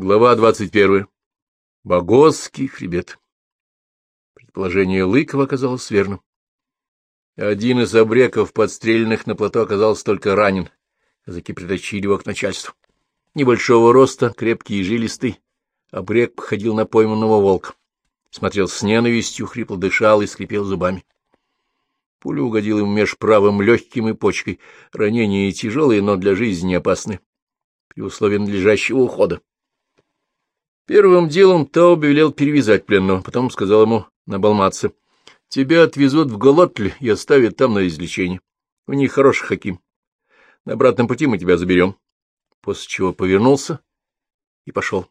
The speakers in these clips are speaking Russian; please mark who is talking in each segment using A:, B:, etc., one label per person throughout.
A: Глава двадцать первая. Богосский хребет. Предположение Лыкова оказалось верным. Один из обреков, подстрелянных на плато, оказался только ранен. Казаки притащили его к начальству. Небольшого роста, крепкий и жилистый, обрек походил на пойманного волка. Смотрел с ненавистью, хрипло дышал и скрипел зубами. Пуля угодила ему меж правым легким и почкой. Ранения тяжелые, но для жизни не опасны. При условии надлежащего ухода. Первым делом Таубе велел перевязать пленного, потом сказал ему набалматься. — Тебя отвезут в Голотль и оставят там на излечение. У них хороший хаким. На обратном пути мы тебя заберем. После чего повернулся и пошел.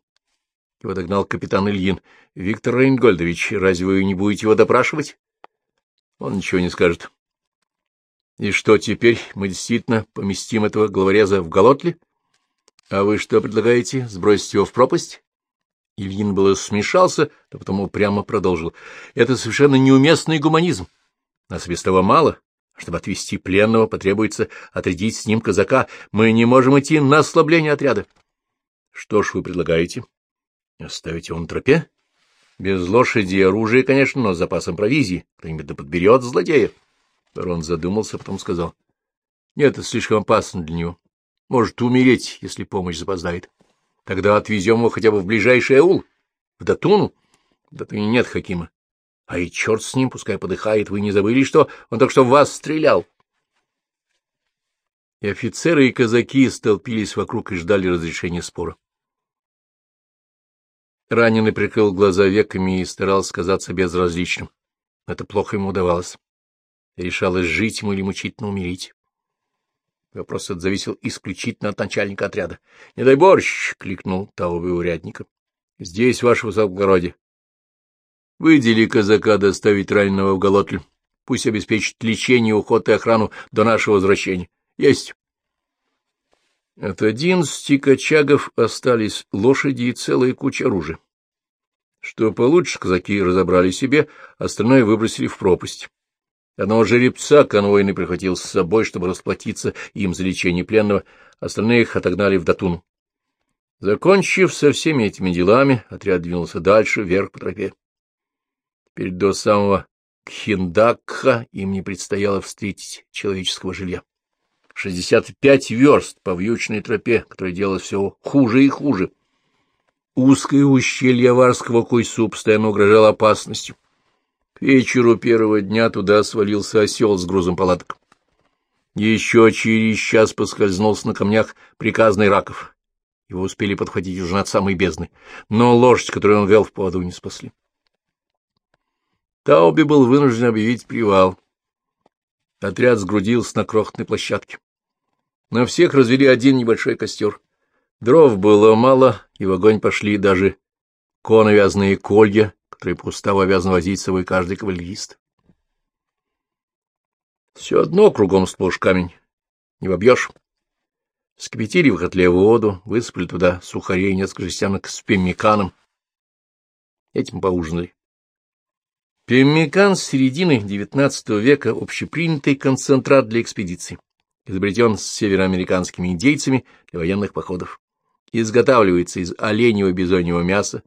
A: Его догнал капитан Ильин. — Виктор Рейнгольдович, разве вы не будете его допрашивать? Он ничего не скажет. — И что теперь? Мы действительно поместим этого главореза в Голотле? — А вы что предлагаете? Сбросить его в пропасть? Ильин было смешался, но потом упрямо продолжил. Это совершенно неуместный гуманизм. Нас без того мало. Чтобы отвести пленного, потребуется отрядить с ним казака. Мы не можем идти на ослабление отряда. Что ж вы предлагаете? Оставить его на тропе? Без лошади и оружия, конечно, но с запасом провизии. Кто-нибудь да подберет злодея. Барон задумался, потом сказал. Нет, это слишком опасно для него. Может умереть, если помощь запоздает. Тогда отвезем его хотя бы в ближайший аул, в Датуну. В Датуне нет Хакима. А и черт с ним, пускай подыхает, вы не забыли, что он только что в вас стрелял. И офицеры, и казаки столпились вокруг и ждали разрешения спора. Раненый прикрыл глаза веками и старался казаться безразличным. Это плохо ему удавалось. Решалось, жить ему или мучительно умереть. Вопрос этот зависел исключительно от начальника отряда. — Не дай борщ! — кликнул Таубе урядника. — Здесь, ваше высокогородие. Выдели казака доставить раненого в Голотль. Пусть обеспечит лечение, уход и охрану до нашего возвращения. Есть. От одиннадцати кочагов остались лошади и целая куча оружия. Что получше, казаки разобрали себе, остальное выбросили в пропасть. Одного жеребца конвойный прихватил с собой, чтобы расплатиться им за лечение пленного, остальных отогнали в Датун. Закончив со всеми этими делами, отряд двинулся дальше, вверх по тропе. Перед до самого Кхиндакха им не предстояло встретить человеческого жилья. Шестьдесят пять верст по вьючной тропе, которая делалась все хуже и хуже. Узкое ущелье Варского Койсу постоянно угрожало опасностью. Вечеру первого дня туда свалился осел с грузом палаток. Еще через час поскользнулся на камнях приказный Раков. Его успели подхватить уже над самой бездны, но лошадь, которую он вел в поводу, не спасли. Тауби был вынужден объявить привал. Отряд сгрудился на крохотной площадке. На всех развели один небольшой костер. Дров было мало, и в огонь пошли даже коновязные колья, которые по уставу обязан возить с собой каждый кавалерист. Все одно кругом сплошь камень. Не вобьешь. Скипятили в котле воду, высыпали туда сухарей, несколько жестянок с пеммиканом. Этим поужинали. Пеммикан с середины XIX века — общепринятый концентрат для экспедиций, изобретен с североамериканскими индейцами для военных походов. Изготавливается из оленевого бизоньего мяса,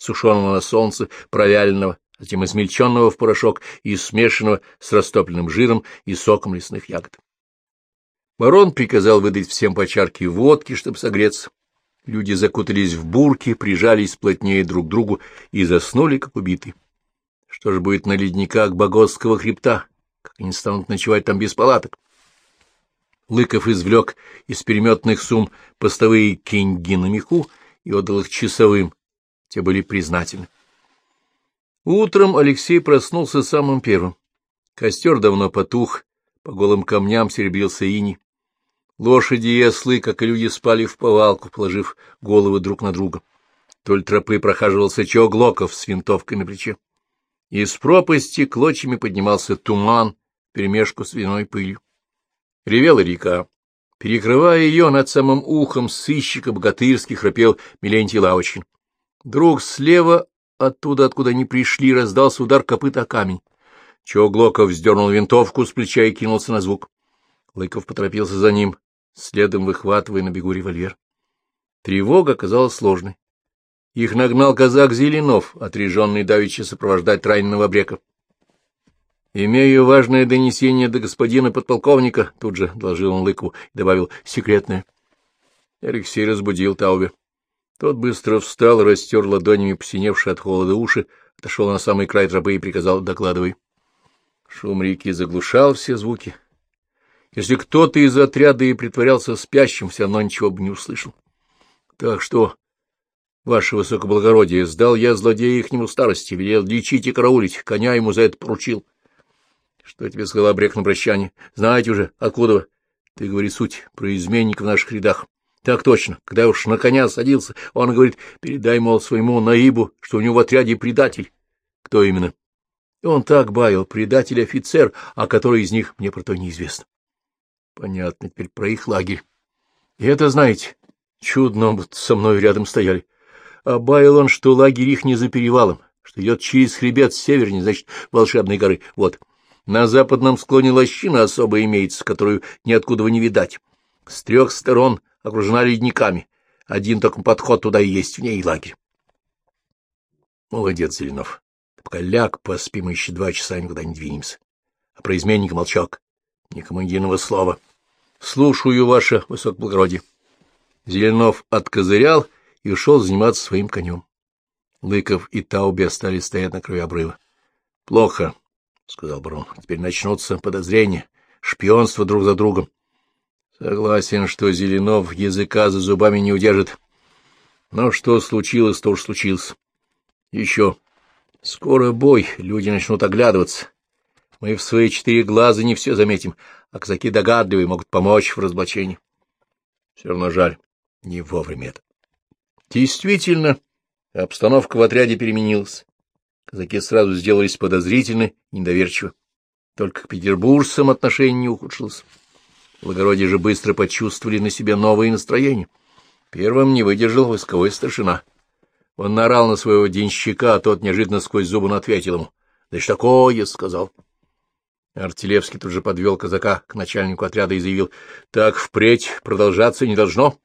A: сушеного на солнце, провяленного, затем измельченного в порошок и смешанного с растопленным жиром и соком лесных ягод. Барон приказал выдать всем по чарке водки, чтобы согреться. Люди закутались в бурки, прижались плотнее друг к другу и заснули, как убитые. Что же будет на ледниках Богосского хребта, как они станут ночевать там без палаток? Лыков извлек из переметных сумм постовые кинги на меху и отдал их часовым, те были признательны. Утром Алексей проснулся самым первым. Костер давно потух, по голым камням серебрился иней. Лошади и ослы, как и люди, спали в повалку, положив головы друг на друга. Вдоль тропы прохаживался Чоглоков с винтовкой на плече. Из пропасти клочьями поднимался туман, перемешку с виной пылью. Ревела река. Перекрывая ее над самым ухом сыщика богатырский храпел Милентий Лавочкин. Вдруг слева, оттуда, откуда они пришли, раздался удар копыта о камень. Чоглоков вздернул винтовку с плеча и кинулся на звук. Лыков поторопился за ним, следом выхватывая на бегу револьвер. Тревога оказалась сложной. Их нагнал казак Зеленов, отряженный давеча сопровождать раненого обрека. «Имею важное донесение до господина подполковника», — тут же доложил он Лыкову и добавил «секретное». Алексей разбудил Таубе. Тот быстро встал, растер ладонями посиневшие от холода уши, отошел на самый край тропы и приказал «докладывай». Шум реки заглушал все звуки. Если кто-то из отряда и притворялся спящим, все равно ничего бы не услышал. Так что, ваше высокоблагородие, сдал я злодея ихнему старости, велел лечить и караулить, коня ему за это поручил. Что тебе сказал обрек на прощание? Знаете уже, откуда? Ты говори суть про изменника в наших рядах. Так точно. Когда уж на коня садился, он говорит, передай, мол, своему наибу, что у него в отряде предатель. Кто именно? Он так баял, предатель-офицер, а который из них, мне про то неизвестно. Понятно теперь про их лагерь. И это, знаете, чудно, со мной рядом стояли. А баял он, что лагерь их не за перевалом, что идет через хребет севернее, значит, волшебной горы. Вот. На западном склоне лощина особо имеется, которую ниоткуда не видать. С трех сторон окружена ледниками. Один только подход туда и есть, в ней лагерь. Молодец, Зеленов. Пока ляг, поспим еще два часа, никуда не двинемся. А про изменника молчок. Никому единого слова. Слушаю, ваше высокоблагородие. Зеленов откозырял и ушел заниматься своим конем. Лыков и Тауби остались стоять на краю обрыва. — Плохо, — сказал барон. — Теперь начнутся подозрения, шпионство друг за другом. Согласен, что Зеленов языка за зубами не удержит. Но что случилось, то уж случилось. Еще. Скоро бой, люди начнут оглядываться. Мы в свои четыре глаза не все заметим, а казаки догадливые могут помочь в разоблачении. Все равно жаль, не вовремя это. Действительно, обстановка в отряде переменилась. Казаки сразу сделались подозрительны, недоверчивы. Только к петербуржцам отношение не ухудшилось. Благородие же быстро почувствовали на себе новые настроения. Первым не выдержал войсковой старшина. Он наорал на своего денщика, а тот неожиданно сквозь зубы ответил ему. — Да что такое? — сказал. Артилевский тут же подвел казака к начальнику отряда и заявил. — Так впредь продолжаться не должно.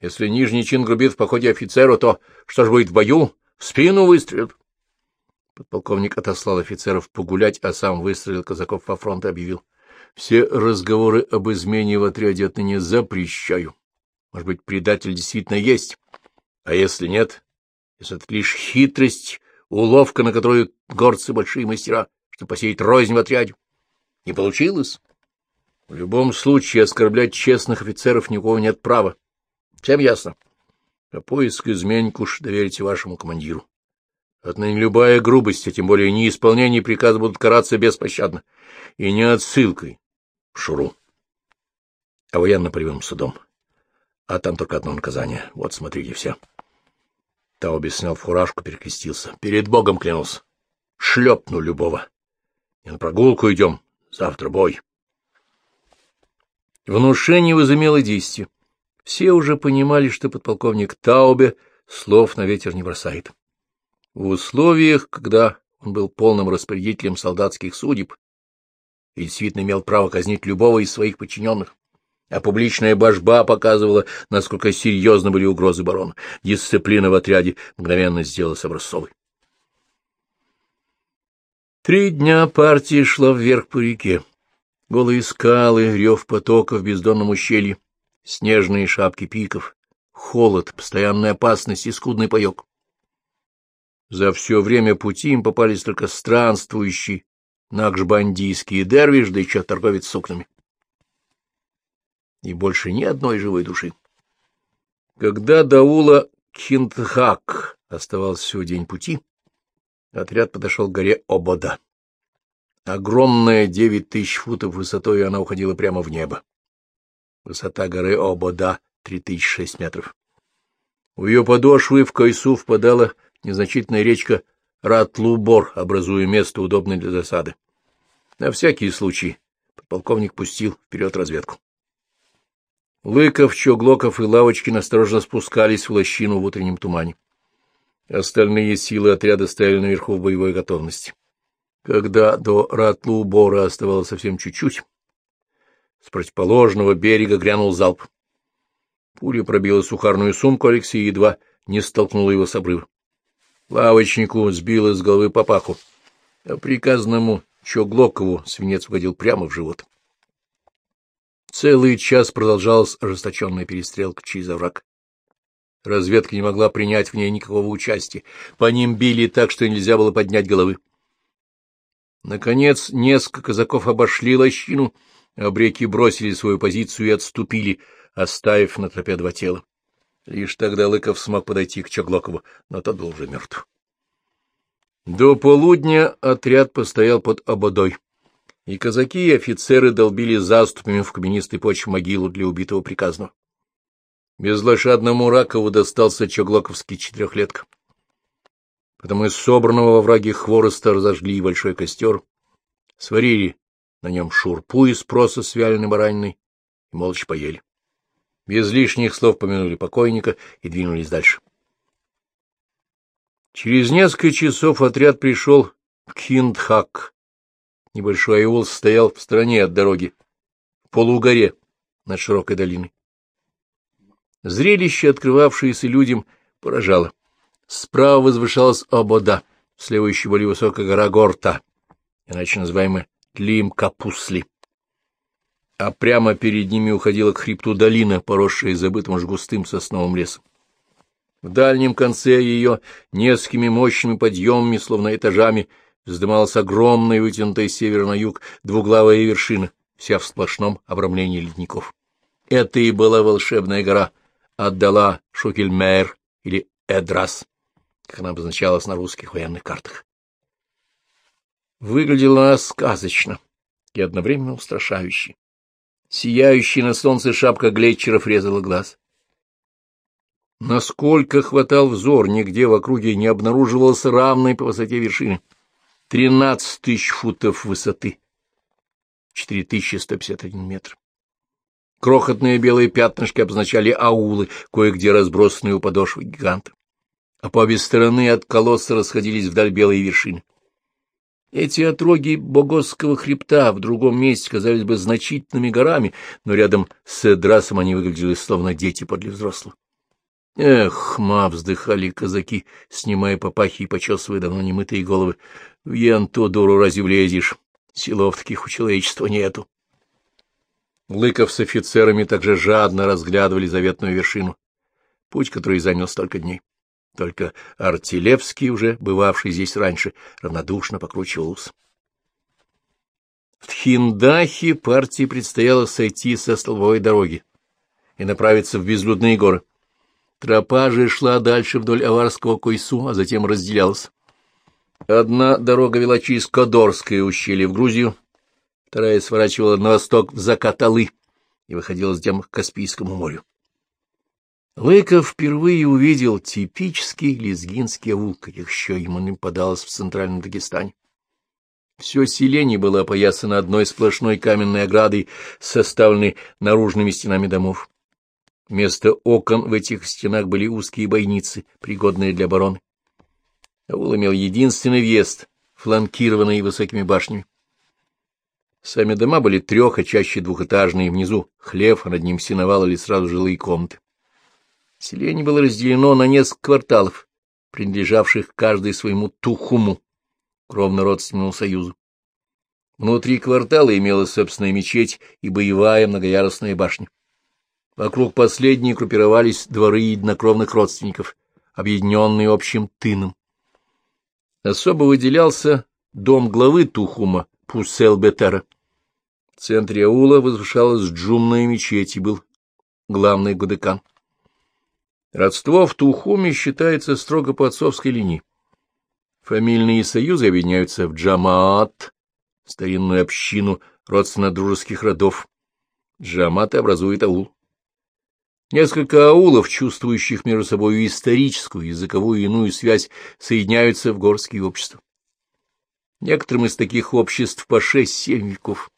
A: Если нижний чин грубит в походе офицеру, то что ж будет в бою? В спину выстрелят. Подполковник отослал офицеров погулять, а сам выстрелил казаков во фронт и объявил. Все разговоры об измене в отряде отныне запрещаю. Может быть, предатель действительно есть. А если нет, если это лишь хитрость, уловка, на которую горцы большие мастера, чтобы посеять рознь в отряде. Не получилось? В любом случае оскорблять честных офицеров никого нет права. Всем ясно? А поиск изменник уж доверите вашему командиру. Отныне любая грубость, а тем более неисполнение приказа будут караться беспощадно. И не отсылкой, Шуру, а военно-полевым судом. А там только одно наказание. Вот, смотрите, все. Тауби снял фуражку, перекрестился. Перед Богом клянусь. Шлепну любого. Не на прогулку идем. Завтра бой. Внушение возымело действие. Все уже понимали, что подполковник Таубе слов на ветер не бросает. В условиях, когда он был полным распорядителем солдатских судеб, и действительно имел право казнить любого из своих подчиненных. А публичная божба показывала, насколько серьезно были угрозы барона. Дисциплина в отряде мгновенно сделалась образцовой. Три дня партия шла вверх по реке. Голые скалы, рев потока в бездонном ущелье, снежные шапки пиков, холод, постоянная опасность и скудный паек. За все время пути им попались только странствующие Накшбандийский дервиш, да еще торговец сукнами. И больше ни одной живой души. Когда Даула Кинтхак оставался всего день пути, отряд подошел к горе Обода. Огромная девять тысяч футов высотой, она уходила прямо в небо. Высота горы Обода — три тысячи шесть метров. У ее подошвы в Кайсу впадала незначительная речка Ратлубор, образуя место, удобное для засады. На всякий случай подполковник пустил вперед разведку. Лыков, Чоглоков и Лавочкин осторожно спускались в лощину в утреннем тумане. Остальные силы отряда стояли наверху в боевой готовности. Когда до Ратлубора оставалось совсем чуть-чуть, с противоположного берега грянул залп. Пуля пробила сухарную сумку Алексея, едва не столкнуло его с обрыва. Лавочнику сбило с головы папаху, а приказанному Чоглокову свинец угодил прямо в живот. Целый час продолжалась ожесточенная перестрелка через овраг. Разведка не могла принять в ней никакого участия. По ним били так, что нельзя было поднять головы. Наконец, несколько казаков обошли лощину, а бреки бросили свою позицию и отступили, оставив на тропе два тела. Лишь тогда Лыков смог подойти к Чоглокову, но тот был уже мертв. До полудня отряд постоял под ободой, и казаки и офицеры долбили заступами в каменистой почве могилу для убитого приказного. Безлошадному Ракову достался чоглоковский четырехлетка. Потом из собранного во враге хвороста разожгли большой костер, сварили на нем шурпу из проса с вяленой бараниной и молча поели. Без лишних слов помянули покойника и двинулись дальше. Через несколько часов отряд пришел в Киндхак. Небольшой аул стоял в стороне от дороги, в полугоре над широкой долиной. Зрелище, открывавшееся людям, поражало. Справа возвышалась Обода, слева еще более высокая гора Горта, иначе называемая Тлим-Капусли. А прямо перед ними уходила к хребту долина, поросшая забытым уж густым сосновым лесом. В дальнем конце ее несколькими мощными подъемами, словно этажами, вздымалась огромная, вытянутая с севера на юг, двуглавая вершина, вся в сплошном обрамлении ледников. Это и была волшебная гора, отдала Шукельмейр или Эдрас, как она обозначалась на русских военных картах. Выглядела она сказочно и одновременно устрашающе. Сияющая на солнце шапка глетчеров резала глаз. Насколько хватал взор, нигде в округе не обнаруживалось равной по высоте вершины. Тринадцать тысяч футов высоты, четыре тысячи сто пятьдесят один метр. Крохотные белые пятнышки обозначали аулы, кое-где разбросанные у подошвы гиганта. А по обе стороны от колосса расходились вдаль белые вершины. Эти отроги Богосского хребта в другом месте казались бы значительными горами, но рядом с Эдрасом они выглядели словно дети подле взрослых. Эх, ма, вздыхали казаки, снимая папахи и почесывая давно немытые головы. В янту дуру разве влезешь? Силов таких у человечества нету. Лыков с офицерами также жадно разглядывали заветную вершину, путь, который занял столько дней. Только Артилевский, уже бывавший здесь раньше, равнодушно покручивал ус. В Тхиндахе партии предстояло сойти со столбовой дороги и направиться в безлюдные горы. Тропа же шла дальше вдоль Аварского койсу, а затем разделялась. Одна дорога вела через Кодорское ущелье в Грузию, вторая сворачивала на восток в Закаталы и выходила затем к Каспийскому морю. Лыков впервые увидел типический лезгинский аул, каких еще ему не подалось в центральном Дагестане. Все селение было опоясано одной сплошной каменной оградой, составленной наружными стенами домов. Вместо окон в этих стенах были узкие бойницы, пригодные для обороны. Аул имел единственный въезд, фланкированный высокими башнями. Сами дома были трех, а чаще двухэтажные, внизу хлев, а над ним сеновал или сразу жилые комнаты. Селение было разделено на несколько кварталов, принадлежавших каждый своему тухуму, кровно-родственному союзу. Внутри квартала имелась собственная мечеть и боевая многоярусная башня. Вокруг последней группировались дворы единокровных родственников, объединенные общим тыном. Особо выделялся дом главы Тухума, Пусел-Бетера. В центре аула возвышалась джумная мечеть и был главный Гудекан. Родство в Тухуме считается строго по отцовской линии. Фамильные союзы объединяются в Джамаат, старинную общину родственно-дружеских родов. Джамаат образует аул. Несколько аулов, чувствующих между собой историческую, языковую и иную связь, соединяются в горские общества. Некоторым из таких обществ по шесть-семь веков.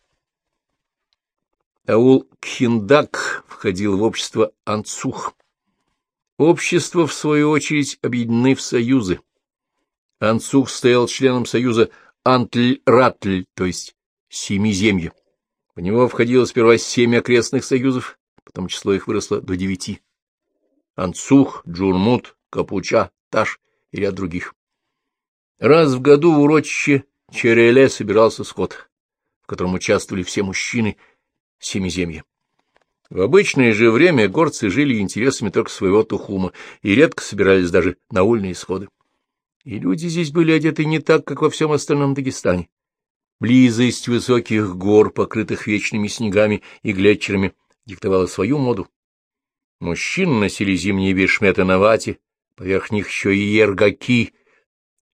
A: Аул Кхиндак входил в общество Анцух. Общества, в свою очередь, объединены в союзы. Анцух стоял членом союза Антль-Ратль, то есть Семиземья. В него входило сперва семь окрестных союзов, потом число их выросло до девяти. Анцух, Джурмут, Капуча, Таш и ряд других. Раз в году в урочище Череле собирался скот, в котором участвовали все мужчины семиземья. В обычное же время горцы жили интересами только своего тухума и редко собирались даже на ульные сходы. И люди здесь были одеты не так, как во всем остальном Дагестане. Близость высоких гор, покрытых вечными снегами и глетчерами, диктовала свою моду. Мужчины носили зимние бешметы на вате, поверх них еще и ергаки,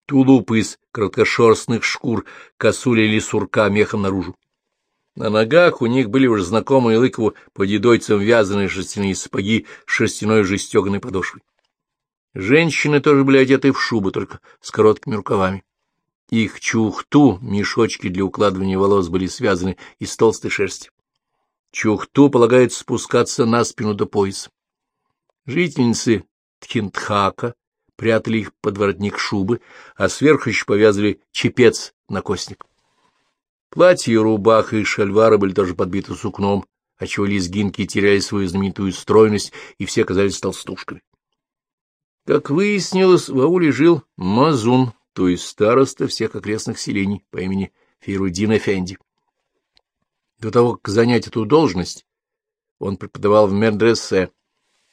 A: тулупы из краткошерстных шкур, косули или сурка мехом наружу. На ногах у них были уже знакомые Лыкову по дедойцам вязаные шерстяные сапоги с шерстяной же стеганой подошвой. Женщины тоже были одеты в шубы, только с короткими рукавами. Их чухту, мешочки для укладывания волос, были связаны из толстой шерсти. Чухту полагается спускаться на спину до пояса. Жительницы Тхинтхака прятали их под воротник шубы, а сверху еще повязывали чепец на костник. Платья, рубаха и шальвары были тоже подбиты сукном, отчего лезгинки теряли свою знаменитую стройность, и все казались толстушками. Как выяснилось, в ауле жил Мазун, то есть староста всех окрестных селений по имени Фейрудин Эфенди. До того, как занять эту должность, он преподавал в медресе,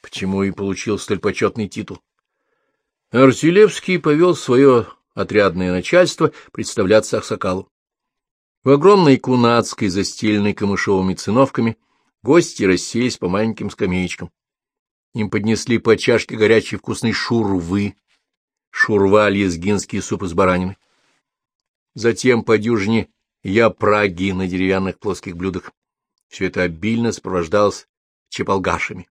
A: почему и получил столь почетный титул. Артилевский повел свое отрядное начальство представляться Аксакалу. В огромной кунацкой, застеленной камышовыми циновками, гости расселись по маленьким скамеечкам. Им поднесли по чашке горячей вкусной шурвы, шурва лезгинский суп из баранины. Затем по дюжине япраги на деревянных плоских блюдах. Все это обильно сопровождалось чепалгашами.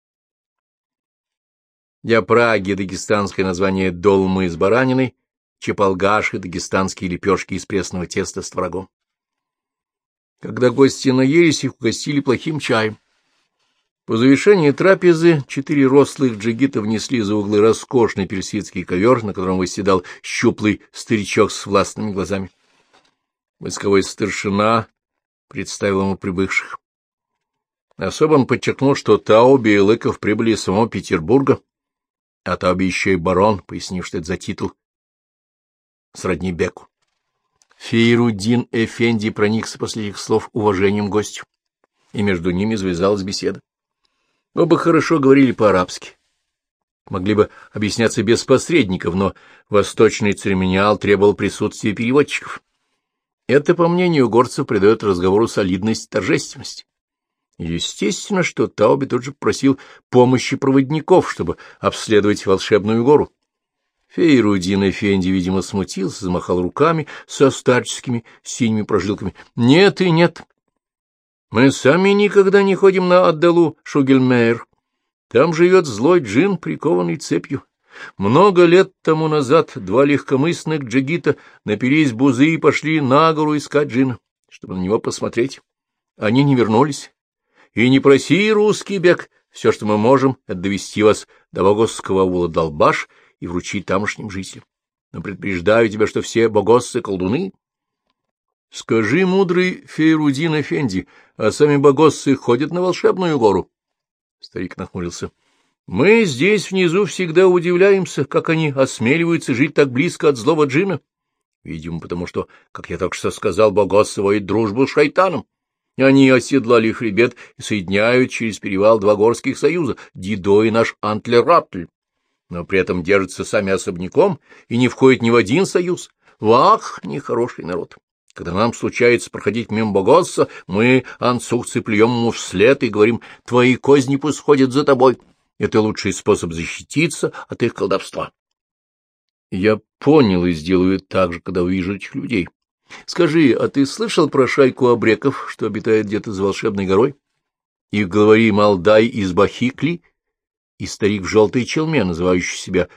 A: Япраги — дагестанское название долмы из баранины, чепалгаши — дагестанские лепешки из пресного теста с творогом. Когда гости наелись, их угостили плохим чаем. По завершении трапезы четыре рослых джигита внесли за углы роскошный персидский ковер, на котором восседал щуплый старичок с властными глазами. Войсковой старшина представил ему прибывших. Особо он подчеркнул, что Тауби и Лыков прибыли из самого Петербурга, а Тауби еще и барон, пояснив, что это за титул сродни Беку. Фейрудин Эфенди проникся после этих слов уважением гостю, и между ними завязалась беседа. Оба хорошо говорили по-арабски. Могли бы объясняться без посредников, но восточный церемониал требовал присутствия переводчиков. Это, по мнению горцев, придает разговору солидность и торжественность. Естественно, что Тауби тут же просил помощи проводников, чтобы обследовать волшебную гору. Фейрудин Эфенди, видимо, смутился, замахал руками со старческими синими прожилками. — Нет и нет. Мы сами никогда не ходим на Аддалу Шугельмейр. Там живет злой джин, прикованный цепью. Много лет тому назад два легкомысленных джигита напились бузы и пошли на гору искать джина, чтобы на него посмотреть. Они не вернулись. И не проси, русский бег, все, что мы можем, это довести вас до богосского аула Долбаш и вручить тамошним жителям. Но предупреждаю тебя, что все богоссы — колдуны, — Скажи, мудрый Фейрудин Эфенди, а сами богоссы ходят на волшебную гору? Старик нахмурился. — Мы здесь внизу всегда удивляемся, как они осмеливаются жить так близко от злого джина. Видимо, потому что, как я только что сказал, богоссы воют дружбу с шайтаном. Они оседлали хребет и соединяют через перевал два горских союза — Дидо и наш Антлератль. Но при этом держатся сами особняком и не входят ни в один союз. Вах, нехороший народ! Когда нам случается проходить мимо Богосса, мы, анцухцы, плюем ему вслед и говорим, твои козни пусть ходят за тобой. Это лучший способ защититься от их колдовства. Я понял и сделаю так же, когда увижу этих людей. Скажи, а ты слышал про шайку обреков, что обитает где-то за волшебной горой? Их главари Малдай из Бахикли и старик в желтой челме, называющий себя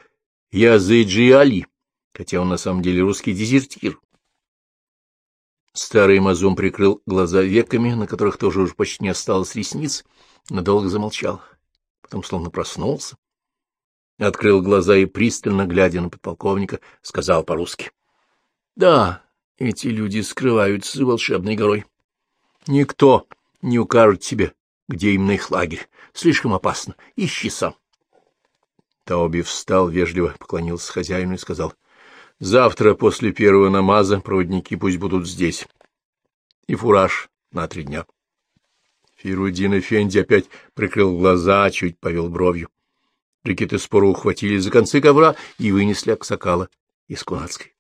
A: Языджи Али, хотя он на самом деле русский дезертир. Старый Мазум прикрыл глаза веками, на которых тоже уже почти не осталось ресниц, надолго замолчал. Потом словно проснулся, открыл глаза и, пристально глядя на подполковника, сказал по-русски. — Да, эти люди скрываются за волшебной горой. Никто не укажет тебе, где именно их лагерь. Слишком опасно. Ищи сам. Тауби встал, вежливо поклонился хозяину и сказал, — Завтра после первого намаза проводники пусть будут здесь. И фураж на три дня. Фирудин Эфенди опять прикрыл глаза, чуть повел бровью. Рикеты спору ухватили за концы ковра и вынесли Аксакала из Кунацкой.